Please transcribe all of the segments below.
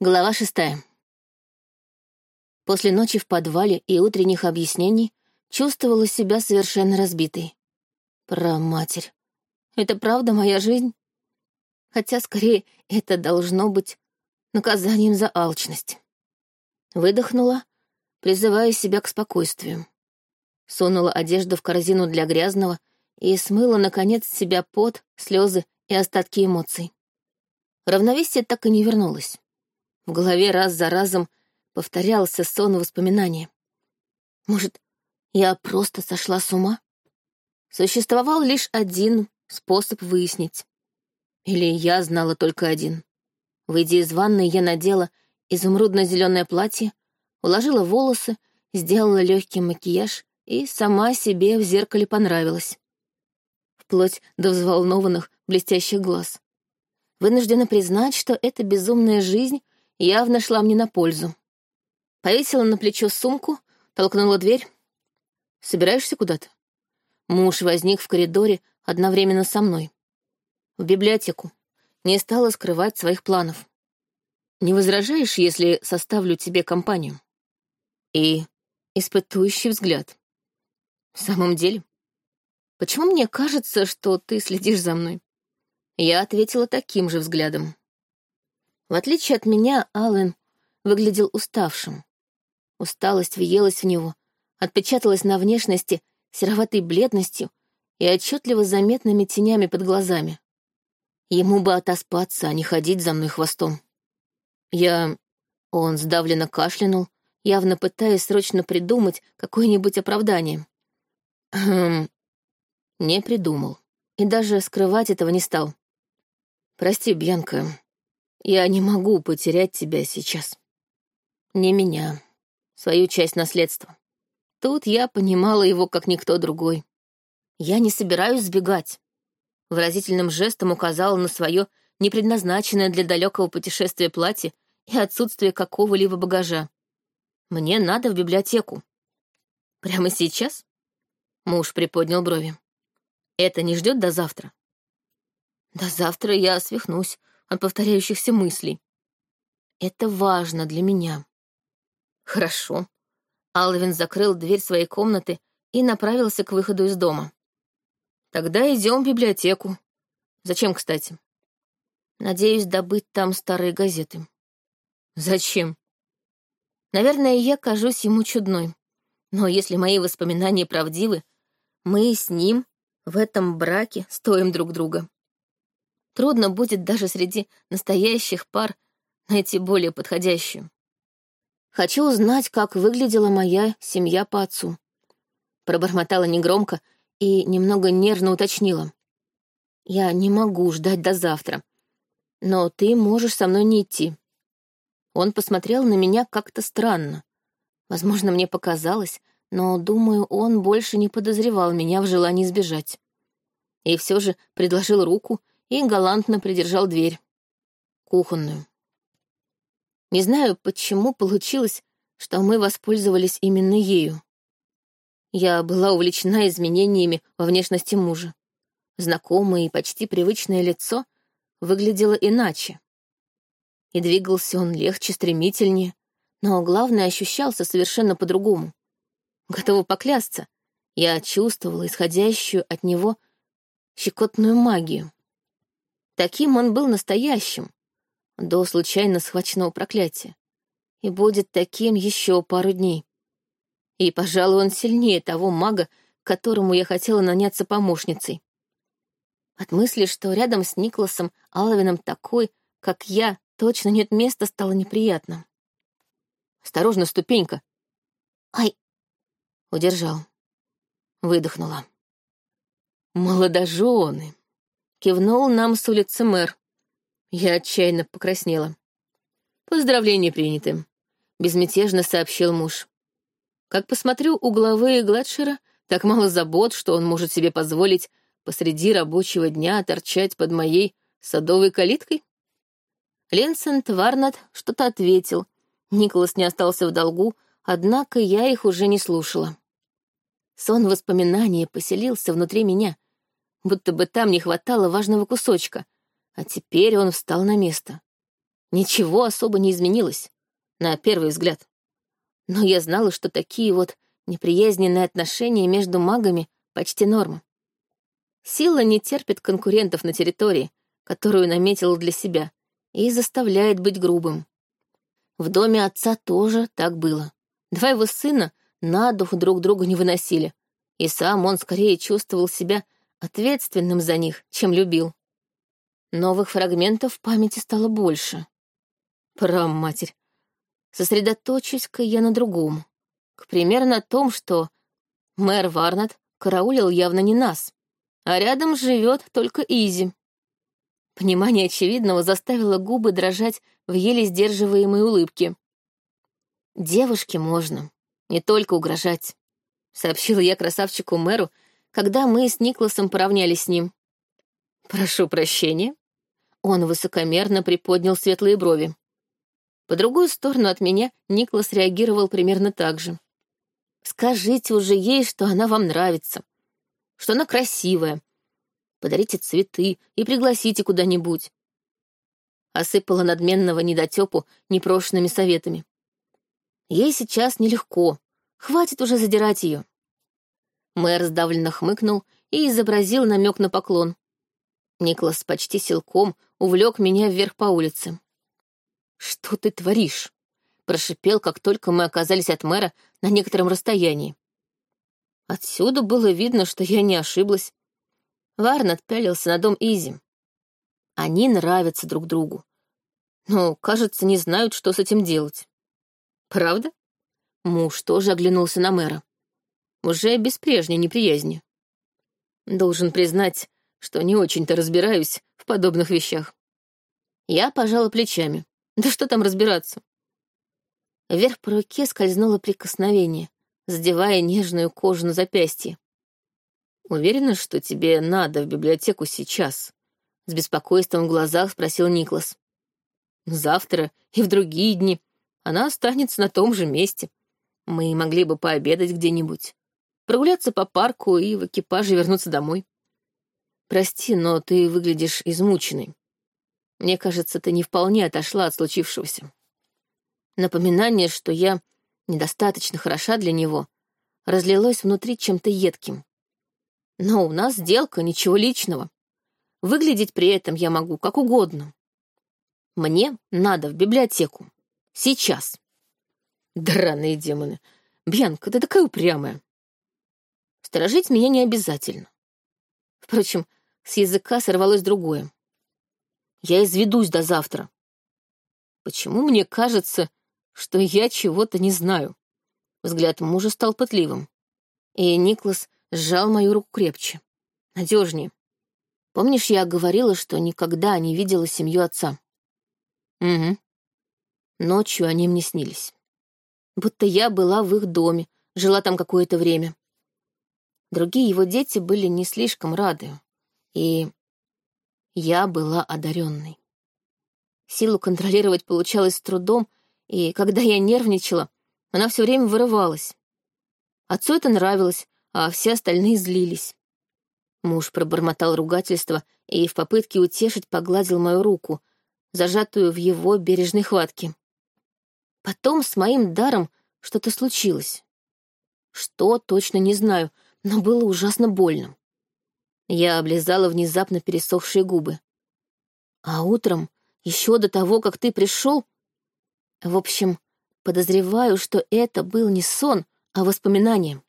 Глава шестая. После ночи в подвале и утренних объяснений чувствовала себя совершенно разбитой. Про матерь. Это правда моя жизнь? Хотя, скорее, это должно быть наказанием за алчность. Выдохнула, призывая себя к спокойствию. Сунула одежду в корзину для грязного и смыла, наконец, с себя пот, слезы и остатки эмоций. Равновесие так и не вернулось. В голове раз за разом повторялся сон воспоминания. Может, я просто сошла с ума? Существовал лишь один способ выяснить. Или я знала только один. Выйдя из ванной, я надела изумрудно-зеленое платье, уложила волосы, сделала легкий макияж и сама себе в зеркале понравилась. Вплоть до взволнованных блестящих глаз. Вынуждена признать, что эта безумная жизнь явно шла мне на пользу. Повесила на плечо сумку, толкнула дверь. «Собираешься куда-то?» Муж возник в коридоре одновременно со мной. В библиотеку. Не стала скрывать своих планов. «Не возражаешь, если составлю тебе компанию?» И испытующий взгляд. «В самом деле? Почему мне кажется, что ты следишь за мной?» Я ответила таким же взглядом. В отличие от меня, Аллен выглядел уставшим. Усталость въелась в него, отпечаталась на внешности сероватой бледностью и отчетливо заметными тенями под глазами. Ему бы отоспаться, а не ходить за мной хвостом. Я... Он сдавленно кашлянул, явно пытаясь срочно придумать какое-нибудь оправдание. Хм... Не придумал. И даже скрывать этого не стал. «Прости, Бьянка, я не могу потерять тебя сейчас. Не меня, свою часть наследства. Тут я понимала его, как никто другой. Я не собираюсь сбегать. Выразительным жестом указала на свое непредназначенное для далекого путешествия платье и отсутствие какого-либо багажа. Мне надо в библиотеку. Прямо сейчас? Муж приподнял брови. Это не ждет до завтра. До завтра я свихнусь, от повторяющихся мыслей. Это важно для меня. Хорошо. Алвин закрыл дверь своей комнаты и направился к выходу из дома. Тогда идем в библиотеку. Зачем, кстати? Надеюсь добыть там старые газеты. Зачем? Наверное, я кажусь ему чудной. Но если мои воспоминания правдивы, мы с ним в этом браке стоим друг друга. Трудно будет даже среди настоящих пар найти более подходящую. Хочу узнать, как выглядела моя семья по отцу. Пробормотала негромко и немного нервно уточнила. Я не могу ждать до завтра, но ты можешь со мной не идти. Он посмотрел на меня как-то странно. Возможно, мне показалось, но, думаю, он больше не подозревал меня в желании сбежать. И все же предложил руку и галантно придержал дверь. Кухонную. Не знаю, почему получилось, что мы воспользовались именно ею. Я была увлечена изменениями во внешности мужа. Знакомое и почти привычное лицо выглядело иначе. И двигался он легче, стремительнее, но главное ощущался совершенно по-другому. Готова поклясться, я чувствовала исходящую от него щекотную магию. Таким он был настоящим, до случайно схваченного проклятия. И будет таким еще пару дней. И, пожалуй, он сильнее того мага, которому я хотела наняться помощницей. От мысли, что рядом с Никласом Алвином такой, как я, точно нет места, стало неприятно. «Осторожно, ступенька!» «Ай!» Удержал. Выдохнула. «Молодожены!» Кивнул нам с улицы мэр. Я отчаянно покраснела. «Поздравления приняты», — безмятежно сообщил муж. «Как посмотрю, у главы Гладшера так мало забот, что он может себе позволить посреди рабочего дня торчать под моей садовой калиткой?» Ленсент Варнат что-то ответил. Николас не остался в долгу, однако я их уже не слушала. Сон воспоминания поселился внутри меня — будто бы там не хватало важного кусочка, а теперь он встал на место. ничего особо не изменилось, на первый взгляд. Но я знала, что такие вот неприязненные отношения между магами почти норма. Сила не терпит конкурентов на территории, которую наметила для себя, и заставляет быть грубым. В доме отца тоже так было. Два его сына на дух друг друга не выносили, и сам он скорее чувствовал себя ответственным за них, чем любил. Новых фрагментов памяти стало больше. Прам, матерь. Сосредоточусь-ка я на другом. К примеру, на том, что мэр Варнат караулил явно не нас, а рядом живет только Изи. Понимание очевидного заставило губы дрожать в еле сдерживаемой улыбке. «Девушке можно, не только угрожать», — сообщила я красавчику-мэру, когда мы с Никласом поравнялись с ним. «Прошу прощения». Он высокомерно приподнял светлые брови. По другую сторону от меня Никлас реагировал примерно так же. «Скажите уже ей, что она вам нравится, что она красивая. Подарите цветы и пригласите куда-нибудь». Осыпала надменного недотепу непрошенными советами. Ей сейчас нелегко. Хватит уже задирать ее. Мэр сдавленно хмыкнул и изобразил намек на поклон. Никлас почти силком увлек меня вверх по улице. «Что ты творишь?» — прошипел, как только мы оказались от мэра на некотором расстоянии. Отсюда было видно, что я не ошиблась. Варн отпялился на дом Изи. Они нравятся друг другу. Но, кажется, не знают, что с этим делать. Правда? Муж тоже оглянулся на мэра. Уже без прежней неприязни. Должен признать, что не очень-то разбираюсь в подобных вещах. Я пожала плечами. Да что там разбираться? Вверх по руке скользнуло прикосновение, задевая нежную кожу на запястье. «Уверена, что тебе надо в библиотеку сейчас?» С беспокойством в глазах спросил Никлас. «Завтра и в другие дни она останется на том же месте. Мы могли бы пообедать где-нибудь, прогуляться по парку и в экипаже вернуться домой. Прости, но ты выглядишь измученной. Мне кажется, ты не вполне отошла от случившегося. Напоминание, что я недостаточно хороша для него, разлилось внутри чем-то едким. Но у нас сделка, ничего личного. Выглядеть при этом я могу как угодно. Мне надо в библиотеку. Сейчас. Драные демоны. Бьянка, ты такая упрямая. Сторожить меня не обязательно. Впрочем, с языка сорвалось другое. Я изведусь до завтра. Почему мне кажется, что я чего-то не знаю? Взгляд мужа стал пытливым. И Никлас сжал мою руку крепче. Надежнее. Помнишь, я говорила, что никогда не видела семью отца? Угу. Ночью они мне снились. Будто я была в их доме, жила там какое-то время. Другие его дети были не слишком рады. И я была одаренной. Силу контролировать получалось с трудом, и когда я нервничала, она все время вырывалась. Отцу это нравилось, а все остальные злились. Муж пробормотал ругательство и в попытке утешить погладил мою руку, зажатую в его бережной хватке. Потом с моим даром что-то случилось. Что, точно не знаю, но было ужасно больно. Я облизала внезапно пересохшие губы. А утром, еще до того, как ты пришел... В общем, подозреваю, что это был не сон, а воспоминание.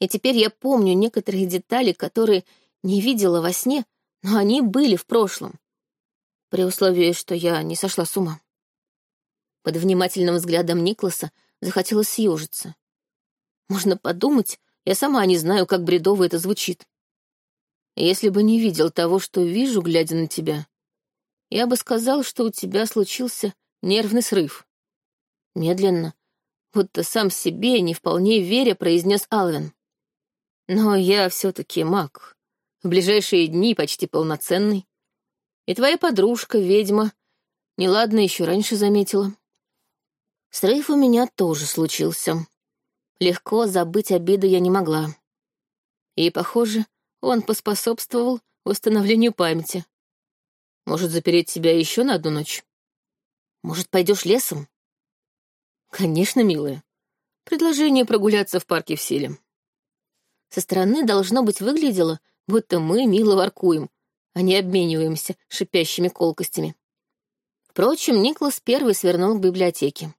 И теперь я помню некоторые детали, которые не видела во сне, но они были в прошлом. При условии, что я не сошла с ума. Под внимательным взглядом Никласа захотелось съежиться. Можно подумать, я сама не знаю, как бредово это звучит. Если бы не видел того, что вижу, глядя на тебя, я бы сказал, что у тебя случился нервный срыв. Медленно, будто сам себе, не вполне веря, произнес Алвин. Но я все-таки маг. В ближайшие дни почти полноценный. И твоя подружка, ведьма, неладно еще раньше заметила. Срыв у меня тоже случился. Легко забыть обиду я не могла. И, похоже, он поспособствовал восстановлению памяти. Может, запереть себя еще на одну ночь? Может, пойдешь лесом? Конечно, милая. Предложение прогуляться в парке в силе. Со стороны должно быть выглядело, будто мы мило воркуем, а не обмениваемся шипящими колкостями. Впрочем, Никлас первый свернул к библиотеке.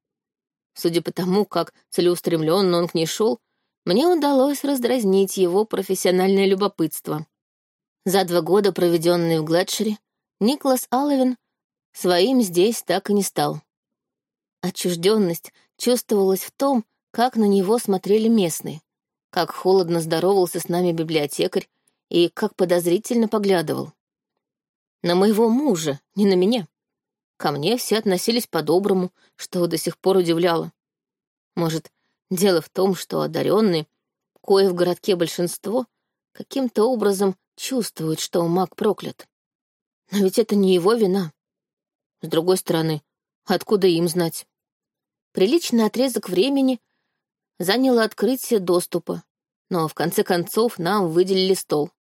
Судя по тому, как целеустремленно он к ней шел, мне удалось раздразнить его профессиональное любопытство. За два года, проведенные в Глетшере, Никлас Алловин своим здесь так и не стал. Отчужденность чувствовалась в том, как на него смотрели местные, как холодно здоровался с нами библиотекарь и как подозрительно поглядывал. На моего мужа, не на меня. Ко мне все относились по-доброму, что до сих пор удивляло. Может, дело в том, что одаренные, кое в городке большинство, каким-то образом чувствуют, что маг проклят. Но ведь это не его вина. С другой стороны, откуда им знать? Приличный отрезок времени заняло открытие доступа, но в конце концов нам выделили стол.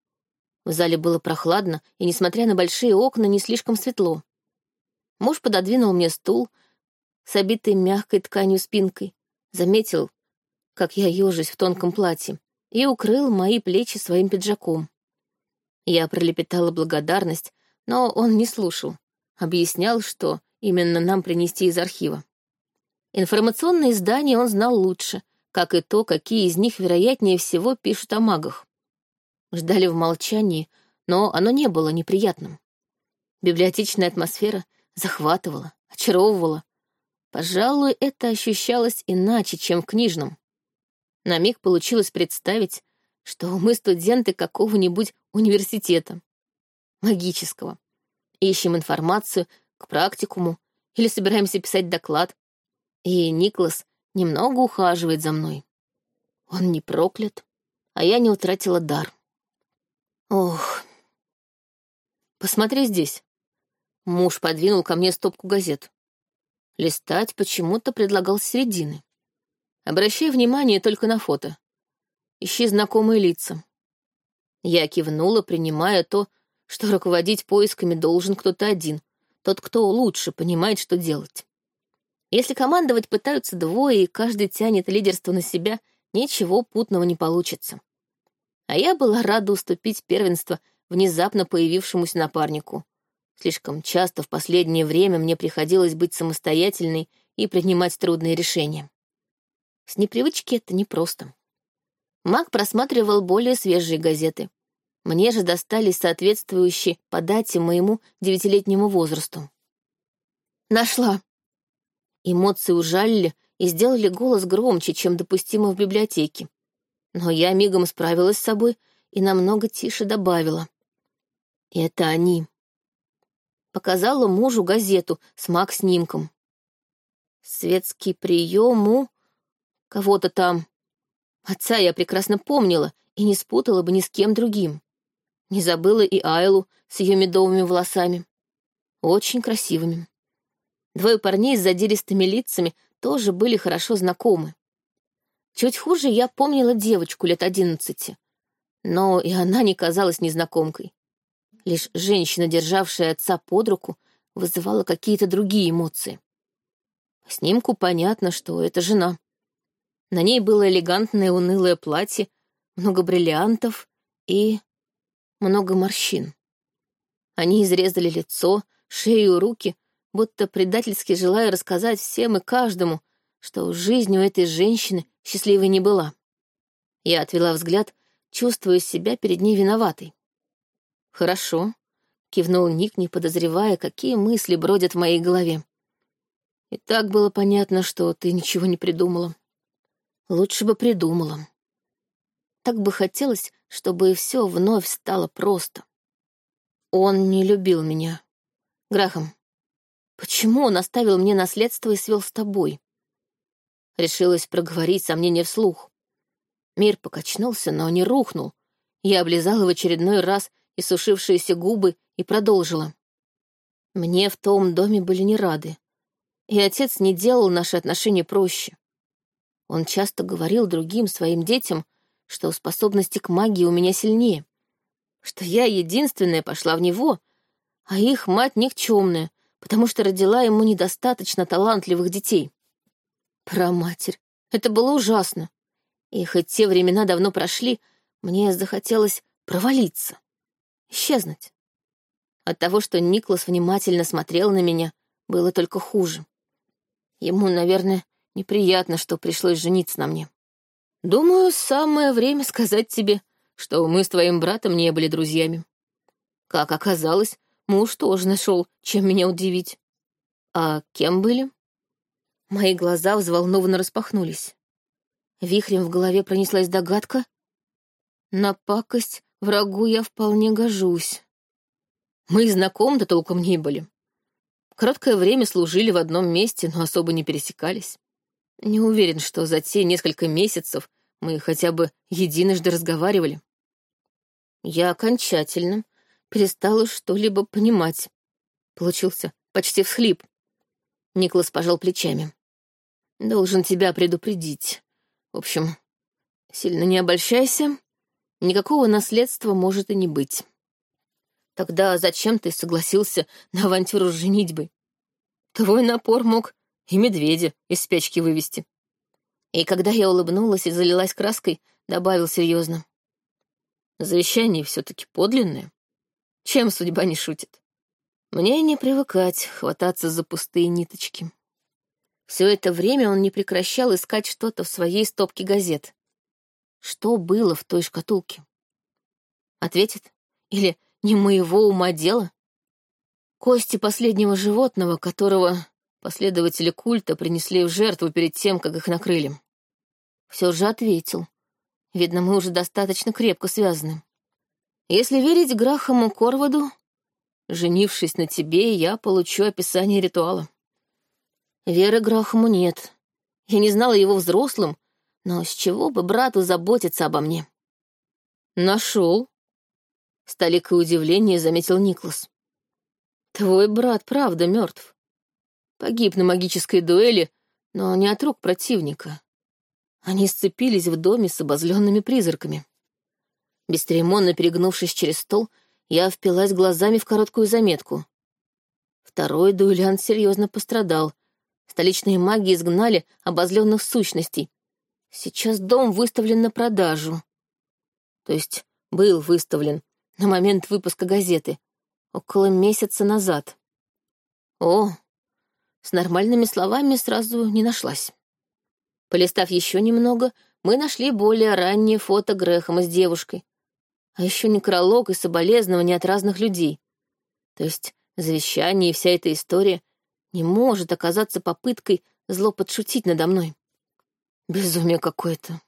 В зале было прохладно, и, несмотря на большие окна, не слишком светло. Муж пододвинул мне стул с обитой мягкой тканью спинкой, заметил, как я ежусь в тонком платье, и укрыл мои плечи своим пиджаком. Я пролепетала благодарность, но он не слушал, объяснял, что именно нам принести из архива. Информационные издания он знал лучше, как и то, какие из них, вероятнее всего, пишут о магах. Ждали в молчании, но оно не было неприятным. Библиотечная атмосфера захватывала, очаровывала. Пожалуй, это ощущалось иначе, чем в книжном. На миг получилось представить, что мы студенты какого-нибудь университета, магического. Ищем информацию к практикуму или собираемся писать доклад. И Никлас немного ухаживает за мной. Он не проклят, а я не утратила дар. Ох. Посмотри здесь. Муж подвинул ко мне стопку газет. Листать почему-то предлагал с середины. Обращай внимание только на фото. Ищи знакомые лица. Я кивнула, принимая то, что руководить поисками должен кто-то один, тот, кто лучше понимает, что делать. Если командовать пытаются двое, и каждый тянет лидерство на себя, ничего путного не получится. А я была рада уступить первенство внезапно появившемуся напарнику. Слишком часто в последнее время мне приходилось быть самостоятельной и принимать трудные решения. С непривычки это непросто. Маг просматривал более свежие газеты. Мне же достались соответствующие по дате моему девятилетнему возрасту. «Нашла!» Эмоции ужалили и сделали голос громче, чем допустимо в библиотеке. Но я мигом справилась с собой и намного тише добавила. «Это они». Показала мужу газету с маг-снимком. «Светский прием у кого-то там». Отца я прекрасно помнила и не спутала бы ни с кем другим. Не забыла и Айлу с ее медовыми волосами. Очень красивыми. Двое парней с задиристыми лицами тоже были хорошо знакомы. Чуть хуже я помнила девочку лет одиннадцати, но и она не казалась незнакомкой. Лишь женщина, державшая отца под руку, вызывала какие-то другие эмоции. По снимку понятно, что это жена. На ней было элегантное унылое платье, много бриллиантов и много морщин. Они изрезали лицо, шею, руки, будто предательски желая рассказать всем и каждому, что жизнь у этой женщины счастливой не была. Я отвела взгляд, чувствуя себя перед ней виноватой. «Хорошо», — кивнул Ник, не подозревая, какие мысли бродят в моей голове. «И так было понятно, что ты ничего не придумала». «Лучше бы придумала». Так бы хотелось, чтобы все вновь стало просто. Он не любил меня. Грахам, Почему он оставил мне наследство и свел с тобой? Решилась проговорить сомнение вслух. Мир покачнулся, но не рухнул. Я облизала в очередной раз иссушившиеся губы и продолжила. Мне в том доме были не рады. И отец не делал наши отношения проще. Он часто говорил другим своим детям, что способности к магии у меня сильнее, что я единственная пошла в него, а их мать никчемная, потому что родила ему недостаточно талантливых детей. Про матерь. Это было ужасно. И хоть те времена давно прошли, мне захотелось провалиться, исчезнуть. От того, что Никлас внимательно смотрел на меня, было только хуже. Ему, наверное, неприятно, что пришлось жениться на мне. Думаю, самое время сказать тебе, что мы с твоим братом не были друзьями. Как оказалось, муж тоже нашел, чем меня удивить. А кем были? Мои глаза взволнованно распахнулись. Вихрем в голове пронеслась догадка. На пакость врагу я вполне гожусь. Мы и знакомы-то толком не были. Короткое время служили в одном месте, но особо не пересекались. Не уверен, что за те несколько месяцев мы хотя бы единожды разговаривали. Я окончательно перестала что-либо понимать. Получился почти всхлип. Николас пожал плечами. «Должен тебя предупредить. В общем, сильно не обольщайся. Никакого наследства может и не быть. Тогда зачем ты согласился на авантюру с женитьбой? Твой напор мог и медведя из спячки вывести. И когда я улыбнулась и залилась краской, добавил серьезно. Завещание все-таки подлинное. Чем судьба не шутит? Мне не привыкать хвататься за пустые ниточки. Все это время он не прекращал искать что-то в своей стопке газет. Что было в той шкатулке? Ответит? Или не моего ума дело? Кости последнего животного, которого последователи культа принесли в жертву перед тем, как их накрыли. Все же ответил. Видно, мы уже достаточно крепко связаны. Если верить Грахаму Корваду, женившись на тебе, я получу описание ритуала. Веры Грахаму нет. Я не знала его взрослым, но с чего бы брату заботиться обо мне? Нашел. С толикой удивления заметил Никлас. Твой брат правда мертв. Погиб на магической дуэли, но не от рук противника. Они сцепились в доме с обозленными призраками. Бесцеремонно перегнувшись через стол, я впилась глазами в короткую заметку. Второй дуэлянт серьезно пострадал. Столичные маги изгнали обозленных сущностей. Сейчас дом выставлен на продажу. То есть был выставлен на момент выпуска газеты, около месяца назад. О, с нормальными словами сразу не нашлась. Полистав еще немного, мы нашли более раннее фото Грэхэма с девушкой, а еще некролог и соболезнования от разных людей. То есть завещание и вся эта история не может оказаться попыткой зло подшутить надо мной. Безумие какое-то.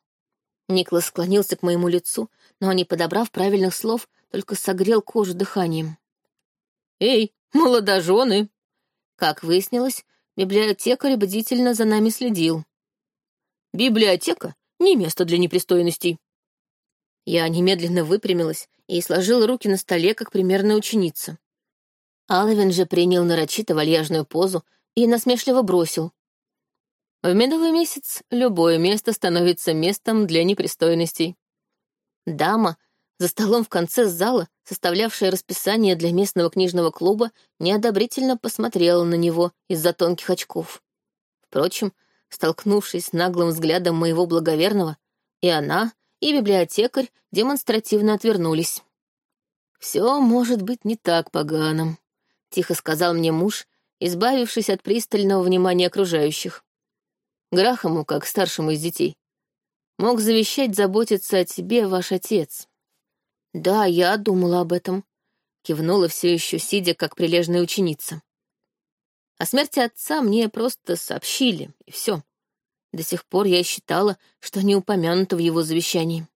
Никлас склонился к моему лицу, но, не подобрав правильных слов, только согрел кожу дыханием. «Эй, молодожены!» Как выяснилось, библиотекарь бдительно за нами следил. «Библиотека — не место для непристойностей». Я немедленно выпрямилась и сложила руки на столе, как примерная ученица. Алвин же принял нарочито вальяжную позу и насмешливо бросил. В медовый месяц любое место становится местом для непристойностей. Дама за столом в конце зала, составлявшая расписание для местного книжного клуба, неодобрительно посмотрела на него из-за тонких очков. Впрочем, столкнувшись с наглым взглядом моего благоверного, и она, и библиотекарь демонстративно отвернулись. «Все может быть не так поганым», — тихо сказал мне муж, избавившись от пристального внимания окружающих. Грахаму, как старшему из детей. Мог завещать заботиться о тебе ваш отец. Да, я думала об этом. Кивнула все еще, сидя как прилежная ученица. О смерти отца мне просто сообщили, и все. До сих пор я считала, что не упомянуто в его завещании.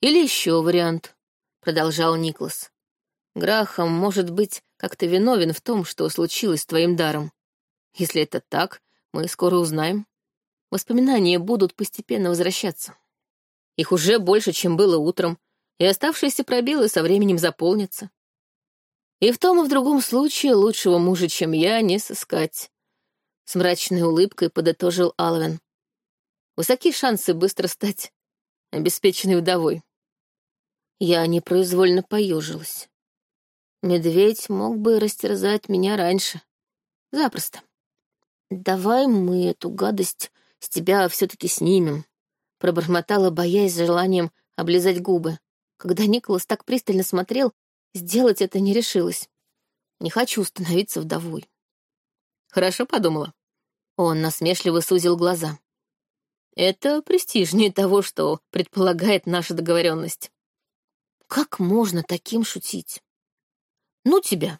Или еще вариант, продолжал Никлас. Грахам может быть как-то виновен в том, что случилось с твоим даром. Если это так, мы скоро узнаем. Воспоминания будут постепенно возвращаться. Их уже больше, чем было утром, и оставшиеся пробелы со временем заполнятся. И в том и в другом случае лучшего мужа, чем я, не сыскать. С мрачной улыбкой подытожил Алвин. Высоки шансы быстро стать обеспеченной вдовой. Я непроизвольно поежилась. Медведь мог бы растерзать меня раньше. Запросто. Давай мы эту гадость с тебя все-таки снимем, пробормотала, боясь желанием облизать губы. Когда Николас так пристально смотрел, сделать это не решилась. Не хочу становиться вдовой. Хорошо подумала. Он насмешливо сузил глаза. Это престижнее того, что предполагает наша договоренность. Как можно таким шутить? Ну тебя.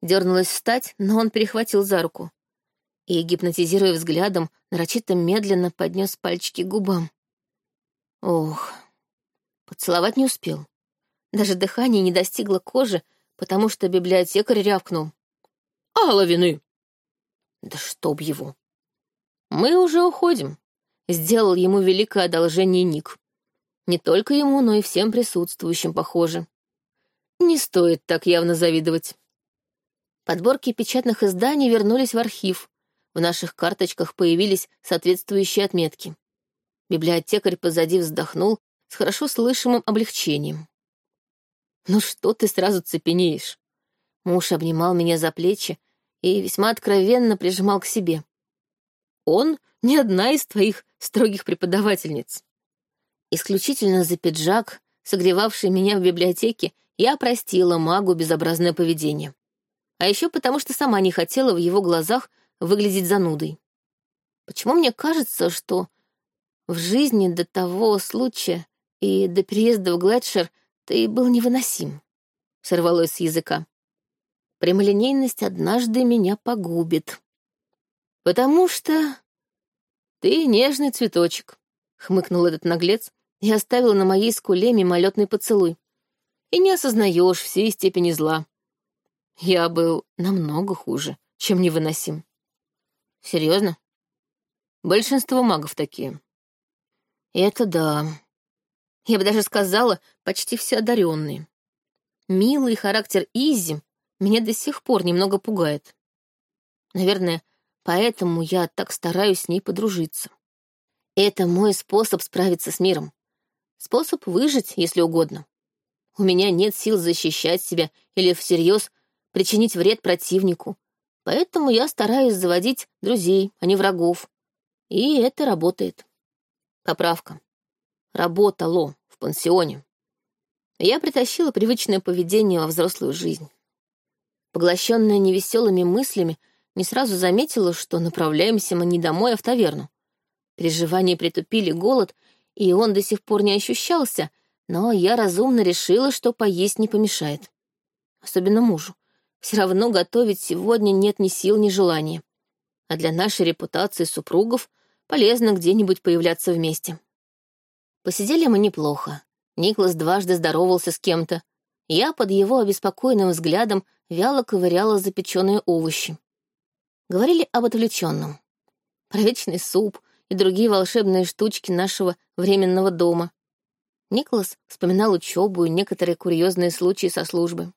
Дернулась встать, но он перехватил за руку и, гипнотизируя взглядом, нарочито медленно поднес пальчики к губам. Ох, поцеловать не успел. Даже дыхание не достигло кожи, потому что библиотекарь рявкнул. «Алла вины!» «Да чтоб его!» «Мы уже уходим», — сделал ему великое одолжение Ник. Не только ему, но и всем присутствующим, похоже. Не стоит так явно завидовать. Подборки печатных изданий вернулись в архив. В наших карточках появились соответствующие отметки. Библиотекарь позади вздохнул с хорошо слышимым облегчением. «Ну что ты сразу цепенеешь?» Муж обнимал меня за плечи и весьма откровенно прижимал к себе. «Он не одна из твоих строгих преподавательниц. Исключительно за пиджак, согревавший меня в библиотеке, я простила магу безобразное поведение. А еще потому, что сама не хотела в его глазах выглядеть занудой. Почему мне кажется, что в жизни до того случая и до переезда в Глэдшир ты был невыносим? Сорвалось с языка. Прямолинейность однажды меня погубит. Потому что ты нежный цветочек, хмыкнул этот наглец, и оставила на моей скуле мимолетный поцелуй. И не осознаешь всей степени зла. Я был намного хуже, чем невыносим. Серьезно? Большинство магов такие. Это да. Я бы даже сказала, почти все одаренные. Милый характер Изи меня до сих пор немного пугает. Наверное, поэтому я так стараюсь с ней подружиться. Это мой способ справиться с миром. Способ выжить, если угодно. У меня нет сил защищать себя или всерьез причинить вред противнику, поэтому я стараюсь заводить друзей, а не врагов. И это работает. Поправка. Работало в пансионе. Я притащила привычное поведение во взрослую жизнь. Поглощенная невеселыми мыслями, не сразу заметила, что направляемся мы не домой, а в таверну. Переживания притупили голод, и он до сих пор не ощущался, но я разумно решила, что поесть не помешает. Особенно мужу. Все равно готовить сегодня нет ни сил, ни желания. А для нашей репутации супругов полезно где-нибудь появляться вместе. Посидели мы неплохо. Никлас дважды здоровался с кем-то. Я под его обеспокоенным взглядом вяло ковыряла запеченные овощи. Говорили об отвлеченном. Про вечный суп, и другие волшебные штучки нашего временного дома. Николас вспоминал учебу и некоторые курьезные случаи со службы.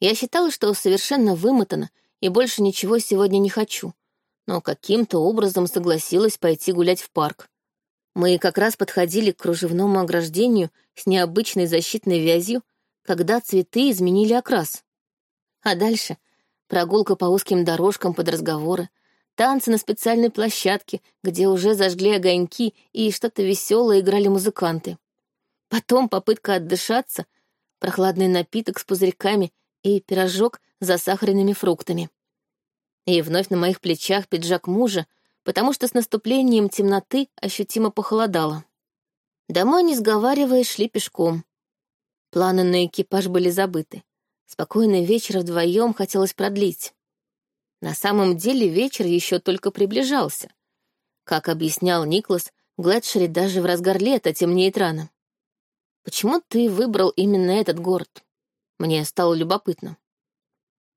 Я считала, что совершенно вымотана и больше ничего сегодня не хочу, но каким-то образом согласилась пойти гулять в парк. Мы как раз подходили к кружевному ограждению с необычной защитной вязью, когда цветы изменили окрас. А дальше прогулка по узким дорожкам под разговоры, танцы на специальной площадке, где уже зажгли огоньки и что-то веселое играли музыканты. Потом попытка отдышаться, прохладный напиток с пузырьками и пирожок с засахаренными фруктами. И вновь на моих плечах пиджак мужа, потому что с наступлением темноты ощутимо похолодало. Домой, не сговариваясь, шли пешком. Планы на экипаж были забыты. Спокойный вечер вдвоем хотелось продлить. На самом деле вечер еще только приближался. Как объяснял Никлас, в даже в разгар лета темнеет рано. «Почему ты выбрал именно этот город?» Мне стало любопытно.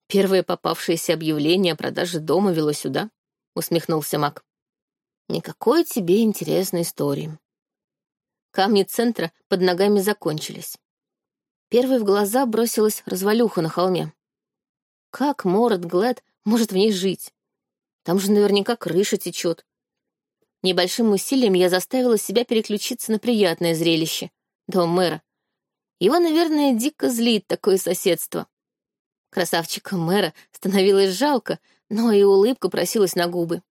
«Первое попавшееся объявление о продаже дома вело сюда», — усмехнулся Мак. «Никакой тебе интересной истории». Камни центра под ногами закончились. Первой в глаза бросилась развалюха на холме. Как Мород Глэд может в ней жить. Там же наверняка крыша течет. Небольшим усилием я заставила себя переключиться на приятное зрелище — дом мэра. Его, наверное, дико злит такое соседство. Красавчика мэра становилось жалко, но и улыбка просилась на губы.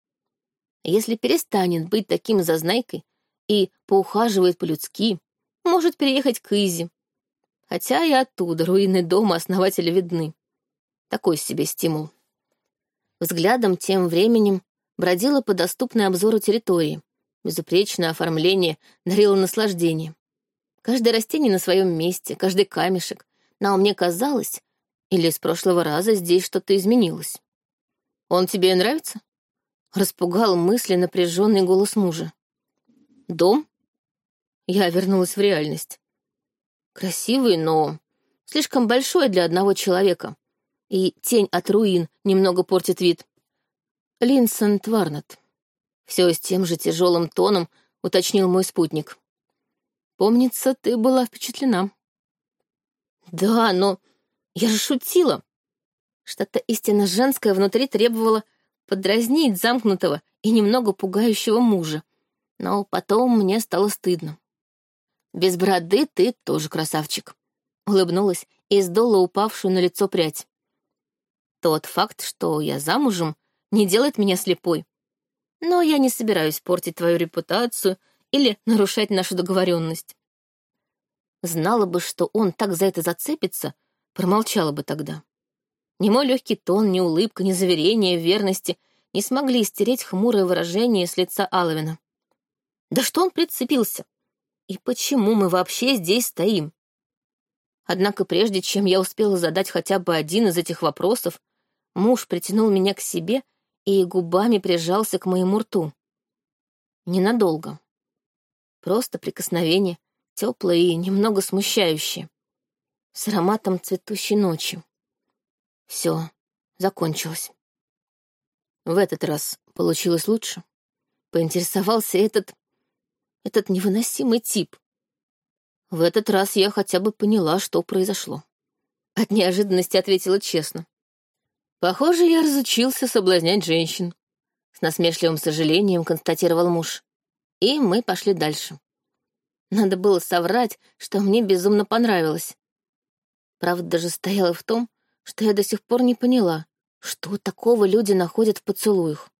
Если перестанет быть таким зазнайкой и поухаживает по-людски, может переехать к Изи. Хотя и оттуда руины дома основателя видны. Такой себе стимул. Взглядом тем временем бродила по доступной обзору территории. Безупречное оформление дарило наслаждение. Каждое растение на своем месте, каждый камешек. Но мне казалось, или с прошлого раза здесь что-то изменилось. «Он тебе нравится?» Распугал мысли напряженный голос мужа. «Дом?» Я вернулась в реальность. Красивый, но слишком большой для одного человека. И тень от руин немного портит вид. Линсон Тварнет. Все с тем же тяжелым тоном уточнил мой спутник. Помнится, ты была впечатлена. Да, но я же шутила. Что-то истинно женское внутри требовало подразнить замкнутого и немного пугающего мужа. Но потом мне стало стыдно. Без бороды ты тоже красавчик. Улыбнулась и сдула упавшую на лицо прядь. Тот факт, что я замужем, не делает меня слепой. Но я не собираюсь портить твою репутацию или нарушать нашу договоренность. Знала бы, что он так за это зацепится, промолчала бы тогда. Ни мой легкий тон, ни улыбка, ни заверение в верности не смогли стереть хмурое выражение с лица Аловина. Да что он прицепился? И почему мы вообще здесь стоим? Однако прежде чем я успела задать хотя бы один из этих вопросов, муж притянул меня к себе и губами прижался к моему рту. Ненадолго. Просто прикосновение, теплое и немного смущающее, с ароматом цветущей ночи. Все, закончилось. В этот раз получилось лучше. Поинтересовался этот... этот невыносимый тип. В этот раз я хотя бы поняла, что произошло. От неожиданности ответила честно. Похоже, я разучился соблазнять женщин. С насмешливым сожалением констатировал муж. И мы пошли дальше. Надо было соврать, что мне безумно понравилось. Правда даже стояла в том, что я до сих пор не поняла, что такого люди находят в поцелуях.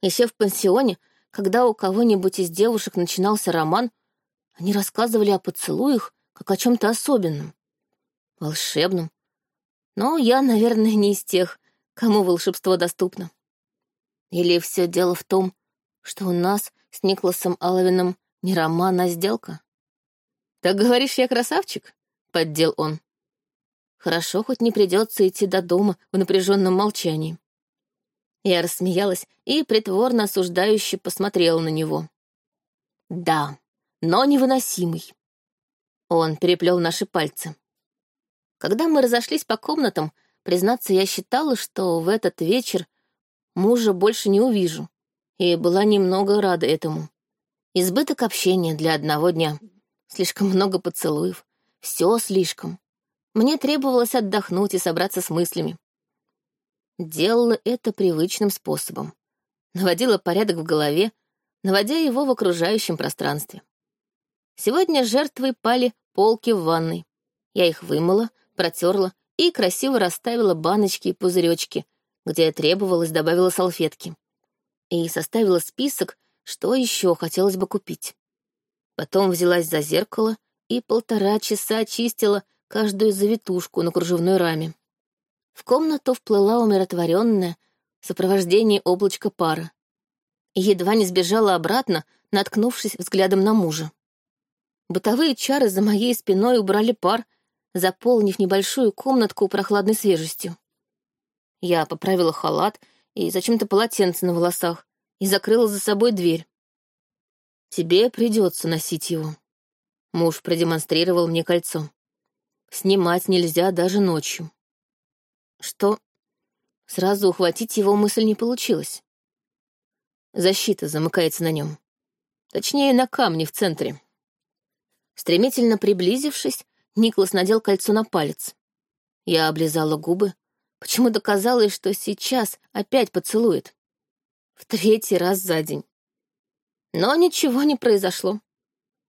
Еще в пансионе, когда у кого-нибудь из девушек начинался роман, они рассказывали о поцелуях как о чем-то особенном, волшебном. Но я, наверное, не из тех, кому волшебство доступно. Или все дело в том, что у нас с Никласом Аловином не роман, а сделка. «Так говоришь, я красавчик?» — поддел он. «Хорошо, хоть не придется идти до дома в напряженном молчании». Я рассмеялась и притворно осуждающе посмотрела на него. «Да, но невыносимый». Он переплел наши пальцы. Когда мы разошлись по комнатам, признаться, я считала, что в этот вечер мужа больше не увижу, и была немного рада этому. Избыток общения для одного дня. Слишком много поцелуев. Все слишком. Мне требовалось отдохнуть и собраться с мыслями. Делала это привычным способом. Наводила порядок в голове, наводя его в окружающем пространстве. Сегодня жертвой пали полки в ванной. Я их вымыла, протерла и красиво расставила баночки и пузыречки, где требовалось добавила салфетки. И составила список что еще хотелось бы купить. Потом взялась за зеркало и полтора часа чистила каждую завитушку на кружевной раме. В комнату вплыла умиротворенная в сопровождении облачка пара. Едва не сбежала обратно, наткнувшись взглядом на мужа. Бытовые чары за моей спиной убрали пар, заполнив небольшую комнатку прохладной свежестью. Я поправила халат и зачем-то полотенце на волосах, и закрыла за собой дверь. «Тебе придется носить его». Муж продемонстрировал мне кольцо. Снимать нельзя даже ночью. Что? Сразу ухватить его мысль не получилось. Защита замыкается на нем. Точнее, на камне в центре. Стремительно приблизившись, Никлас надел кольцо на палец. Я облизала губы. Почему-то казалось, что сейчас опять поцелует. В третий раз за день. Но ничего не произошло.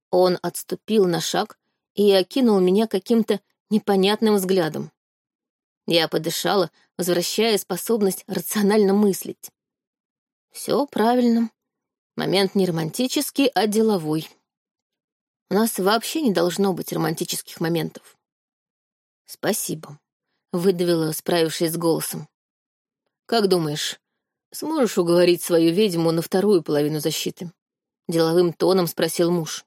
Он отступил на шаг и окинул меня каким-то непонятным взглядом. Я подышала, возвращая способность рационально мыслить. Все правильно. Момент не романтический, а деловой. У нас вообще не должно быть романтических моментов. Спасибо, выдавила, справившись с голосом. Как думаешь, сможешь уговорить свою ведьму на вторую половину защиты? Деловым тоном спросил муж.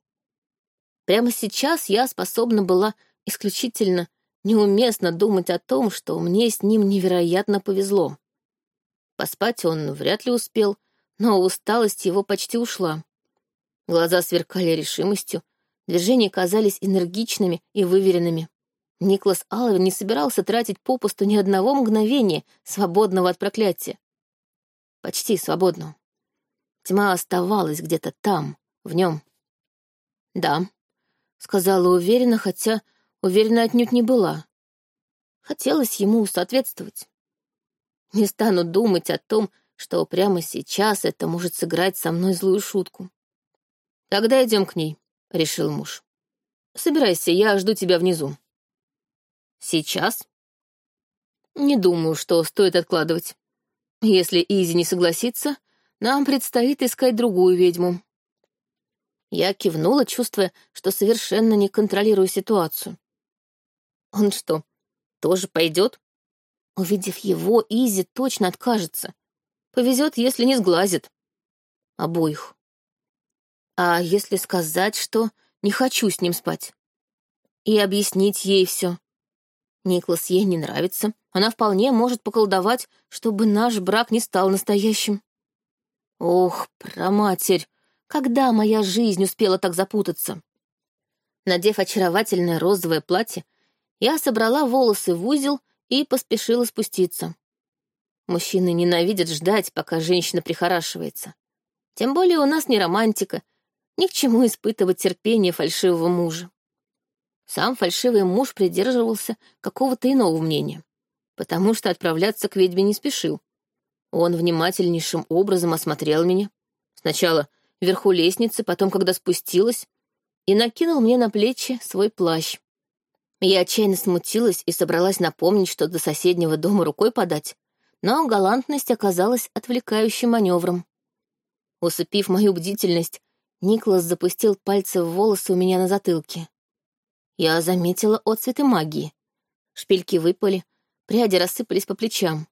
Прямо сейчас я способна была исключительно неуместно думать о том, что мне с ним невероятно повезло. Поспать он вряд ли успел, но усталость его почти ушла. Глаза сверкали решимостью, движения казались энергичными и выверенными. Никлас Алловин не собирался тратить попусту ни одного мгновения, свободного от проклятия. Почти свободного. Тьма оставалась где-то там, в нем. «Да», — сказала уверенно, хотя уверена отнюдь не была. Хотелось ему соответствовать. Не стану думать о том, что прямо сейчас это может сыграть со мной злую шутку. «Тогда идем к ней», — решил муж. «Собирайся, я жду тебя внизу». «Сейчас?» «Не думаю, что стоит откладывать. Если Изи не согласится, нам предстоит искать другую ведьму». Я кивнула, чувствуя, что совершенно не контролирую ситуацию. Он что, тоже пойдет? Увидев его, Изи точно откажется. Повезет, если не сглазит. Обоих. А если сказать, что не хочу с ним спать? И объяснить ей все. Никлас ей не нравится. Она вполне может поколдовать, чтобы наш брак не стал настоящим. Ох, проматерь, когда моя жизнь успела так запутаться? Надев очаровательное розовое платье, я собрала волосы в узел и поспешила спуститься. Мужчины ненавидят ждать, пока женщина прихорашивается. Тем более у нас не романтика, ни к чему испытывать терпение фальшивого мужа. Сам фальшивый муж придерживался какого-то иного мнения, потому что отправляться к ведьме не спешил. Он внимательнейшим образом осмотрел меня. Сначала вверху лестницы, потом, когда спустилась, и накинул мне на плечи свой плащ. Я отчаянно смутилась и собралась напомнить, что до соседнего дома рукой подать, но галантность оказалась отвлекающим маневром. Усыпив мою бдительность, Никлас запустил пальцы в волосы у меня на затылке. Я заметила отцветы магии. Шпильки выпали, пряди рассыпались по плечам.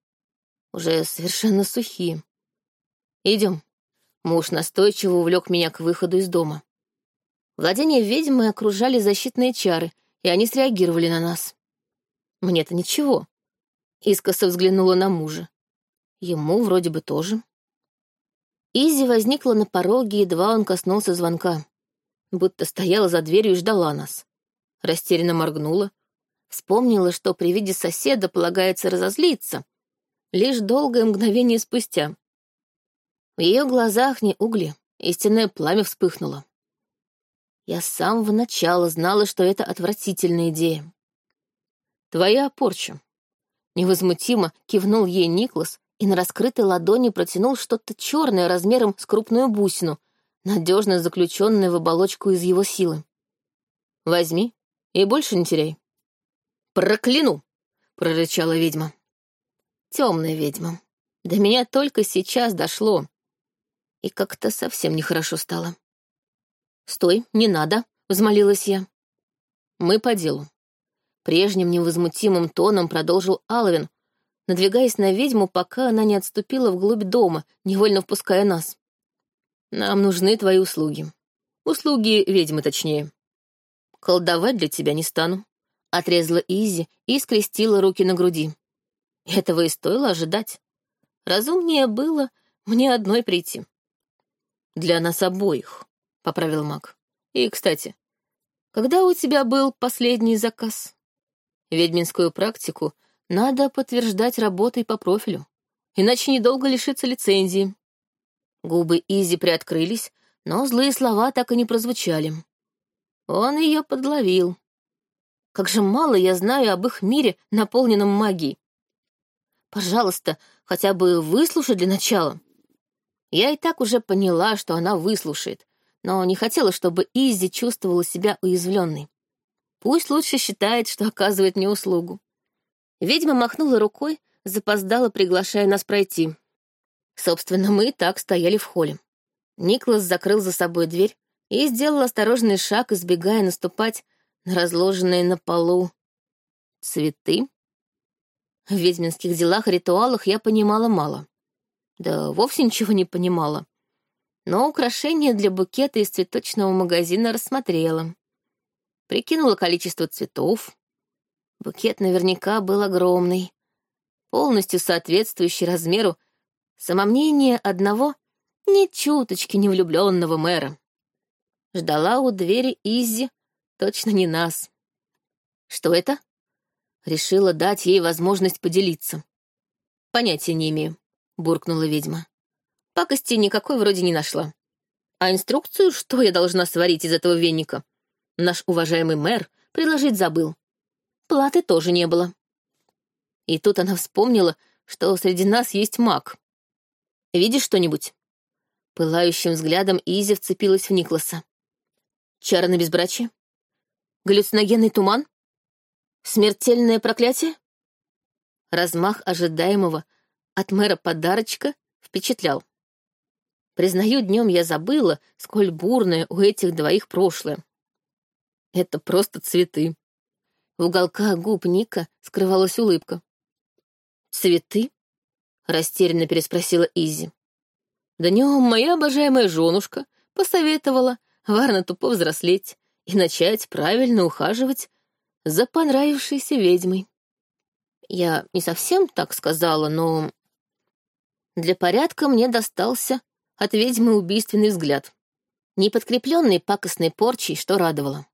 Уже совершенно сухие. Идем. Муж настойчиво увлек меня к выходу из дома. Владение ведьмы окружали защитные чары — и они среагировали на нас. Мне-то ничего. Искоса взглянула на мужа. Ему вроде бы тоже. Изи возникла на пороге, едва он коснулся звонка. Будто стояла за дверью и ждала нас. Растерянно моргнула. Вспомнила, что при виде соседа полагается разозлиться. Лишь долгое мгновение спустя. В ее глазах не угли, истинное пламя вспыхнуло. Я с самого начала знала, что это отвратительная идея. «Твоя порча». Невозмутимо кивнул ей Никлас и на раскрытой ладони протянул что-то черное размером с крупную бусину, надежно заключенное в оболочку из его силы. «Возьми и больше не теряй». «Прокляну!» — прорычала ведьма. Темная ведьма. До меня только сейчас дошло. И как-то совсем нехорошо стало. «Стой, не надо», — взмолилась я. «Мы по делу». Прежним невозмутимым тоном продолжил Алвин, надвигаясь на ведьму, пока она не отступила вглубь дома, невольно впуская нас. «Нам нужны твои услуги. Услуги ведьмы, точнее. Колдовать для тебя не стану», — отрезала Изи и скрестила руки на груди. Этого и стоило ожидать. Разумнее было мне одной прийти. Для нас обоих поправил маг. И, кстати, когда у тебя был последний заказ? Ведьминскую практику надо подтверждать работой по профилю, иначе недолго лишиться лицензии. Губы Изи приоткрылись, но злые слова так и не прозвучали. Он ее подловил. Как же мало я знаю об их мире, наполненном магией. Пожалуйста, хотя бы выслушай для начала. Я и так уже поняла, что она выслушает, но не хотела, чтобы Изи чувствовала себя уязвленной. Пусть лучше считает, что оказывает мне услугу. Ведьма махнула рукой, запоздала, приглашая нас пройти. Собственно, мы и так стояли в холле. Никлас закрыл за собой дверь и сделал осторожный шаг, избегая наступать на разложенные на полу цветы. В ведьминских делах и ритуалах я понимала мало. Да вовсе ничего не понимала. Но украшения для букета из цветочного магазина рассмотрела. Прикинула количество цветов. Букет наверняка был огромный, полностью соответствующий размеру самомнение одного ни чуточки не влюбленного мэра. Ждала у двери Изи, точно не нас. Что это? Решила дать ей возможность поделиться. Понятия не имею, буркнула ведьма. Пакости никакой вроде не нашла. А инструкцию, что я должна сварить из этого веника, наш уважаемый мэр предложить забыл. Платы тоже не было. И тут она вспомнила, что среди нас есть маг. «Видишь что-нибудь?» Пылающим взглядом Изи вцепилась в Никласа. «Чары на безбрачие? Галлюциногенный туман? Смертельное проклятие?» Размах ожидаемого от мэра подарочка впечатлял. Признаю, днем я забыла, сколь бурное у этих двоих прошлое. Это просто цветы. В уголках губ Ника скрывалась улыбка. «Цветы?» — растерянно переспросила Изи. Днем моя обожаемая женушка посоветовала Варнату повзрослеть и начать правильно ухаживать за понравившейся ведьмой. Я не совсем так сказала, но... Для порядка мне достался от ведьмы убийственный взгляд, не подкрепленный пакостной порчей, что радовало.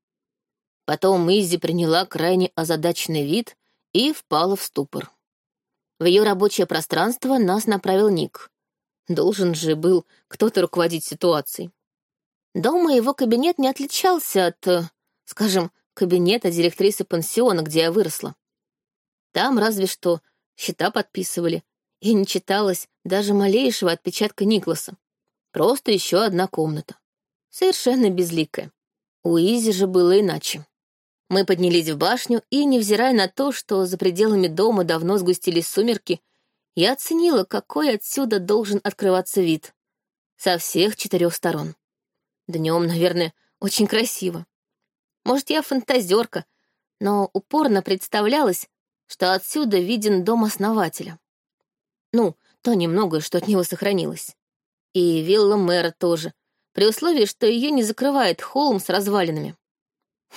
Потом Изи приняла крайне озадаченный вид и впала в ступор. В ее рабочее пространство нас направил Ник. Должен же был кто-то руководить ситуацией. Дома его кабинет не отличался от, э, скажем, кабинета директрисы пансиона, где я выросла. Там разве что счета подписывали, и не читалось даже малейшего отпечатка Никласа. Просто еще одна комната. Совершенно безликая. У Изи же было иначе. Мы поднялись в башню, и, невзирая на то, что за пределами дома давно сгустились сумерки, я оценила, какой отсюда должен открываться вид. Со всех четырех сторон. Днем, наверное, очень красиво. Может, я фантазерка, но упорно представлялось, что отсюда виден дом основателя. Ну, то немногое, что от него сохранилось. И вилла мэра тоже, при условии, что ее не закрывает холм с развалинами.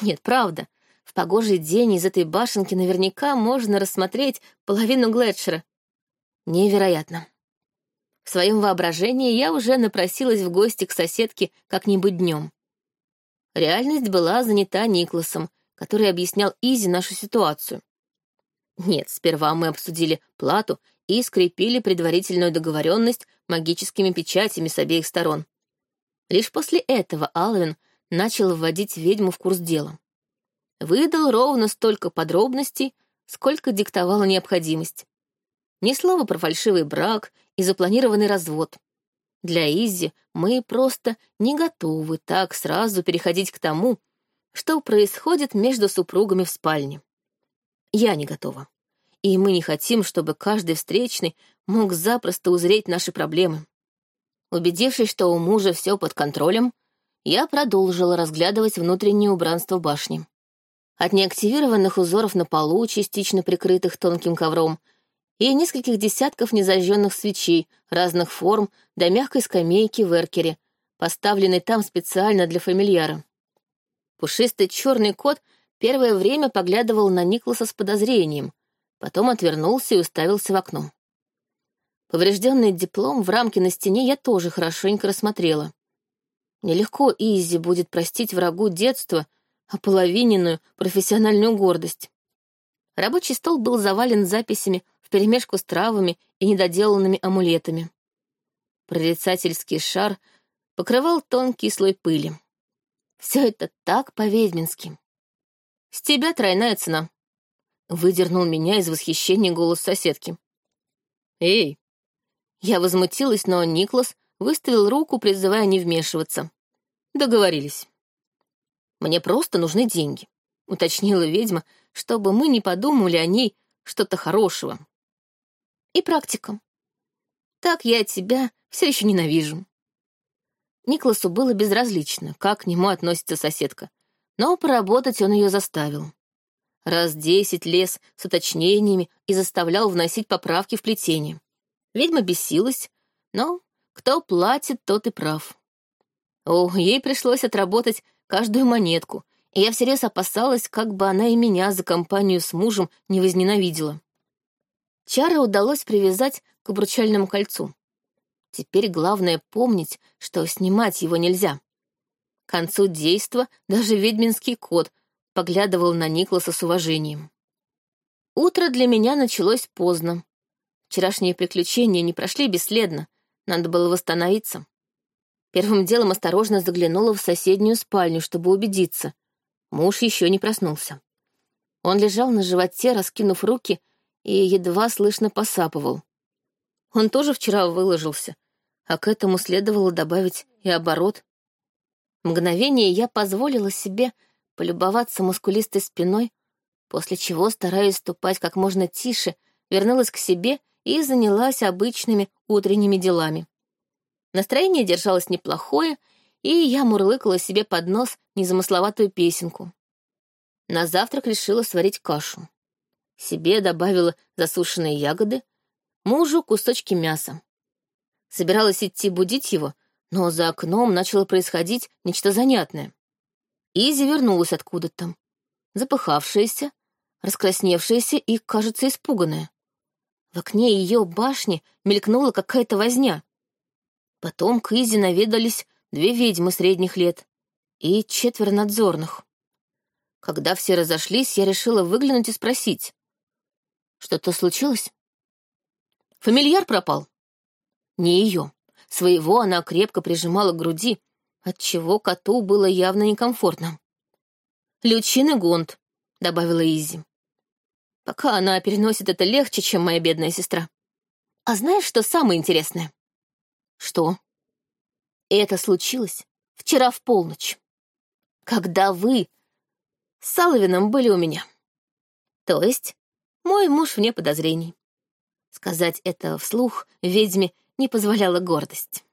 Нет, правда, в погожий день из этой башенки наверняка можно рассмотреть половину Глетчера. Невероятно. В своем воображении я уже напросилась в гости к соседке как-нибудь днем. Реальность была занята Никласом, который объяснял Изи нашу ситуацию. Нет, сперва мы обсудили плату и скрепили предварительную договоренность магическими печатями с обеих сторон. Лишь после этого Алвин начал вводить ведьму в курс дела выдал ровно столько подробностей, сколько диктовала необходимость. Ни слова про фальшивый брак и запланированный развод. Для Изи мы просто не готовы так сразу переходить к тому, что происходит между супругами в спальне. Я не готова. И мы не хотим, чтобы каждый встречный мог запросто узреть наши проблемы. Убедившись, что у мужа все под контролем, я продолжила разглядывать внутреннее убранство башни. От неактивированных узоров на полу, частично прикрытых тонким ковром, и нескольких десятков незажженных свечей разных форм до мягкой скамейки в эркере, поставленной там специально для фамильяра. Пушистый черный кот первое время поглядывал на Никласа с подозрением, потом отвернулся и уставился в окно. Поврежденный диплом в рамке на стене я тоже хорошенько рассмотрела. Нелегко Изи будет простить врагу детства ополовиненную профессиональную гордость. Рабочий стол был завален записями вперемешку с травами и недоделанными амулетами. Прорицательский шар покрывал тонкий слой пыли. Все это так по-ведьмински. «С тебя тройная цена», — выдернул меня из восхищения голос соседки. «Эй!» Я возмутилась, но Никлас выставил руку, призывая не вмешиваться. Договорились. Мне просто нужны деньги. — уточнила ведьма, чтобы мы не подумали о ней что-то хорошего. «И практика. Так я тебя все еще ненавижу». Никласу было безразлично, как к нему относится соседка, но поработать он ее заставил. Раз десять лез с уточнениями и заставлял вносить поправки в плетение. Ведьма бесилась, но кто платит, тот и прав. О, ей пришлось отработать каждую монетку, и я всерьез опасалась, как бы она и меня за компанию с мужем не возненавидела. Чары удалось привязать к обручальному кольцу. Теперь главное помнить, что снимать его нельзя. К концу действа даже ведьминский кот поглядывал на Никласа с уважением. Утро для меня началось поздно. Вчерашние приключения не прошли бесследно, надо было восстановиться. Первым делом осторожно заглянула в соседнюю спальню, чтобы убедиться. Муж еще не проснулся. Он лежал на животе, раскинув руки, и едва слышно посапывал. Он тоже вчера выложился, а к этому следовало добавить и оборот. Мгновение я позволила себе полюбоваться мускулистой спиной, после чего, стараясь ступать как можно тише, вернулась к себе и занялась обычными утренними делами. Настроение держалось неплохое, и я мурлыкала себе под нос незамысловатую песенку. На завтрак решила сварить кашу. Себе добавила засушенные ягоды, мужу кусочки мяса. Собиралась идти будить его, но за окном начало происходить нечто занятное. Изи вернулась откуда-то, запыхавшаяся, раскрасневшаяся и, кажется, испуганная. В окне ее башни мелькнула какая-то возня. Потом к Изи наведались две ведьмы средних лет и четверо надзорных. Когда все разошлись, я решила выглянуть и спросить. Что-то случилось? Фамильяр пропал. Не ее. Своего она крепко прижимала к груди, отчего коту было явно некомфортно. «Лючин и Гонт», — добавила Изи. Пока она переносит это легче, чем моя бедная сестра. А знаешь, что самое интересное? Что? Это случилось вчера в полночь, когда вы с Саловином были у меня. То есть мой муж вне подозрений. Сказать это вслух ведьме не позволяла гордость.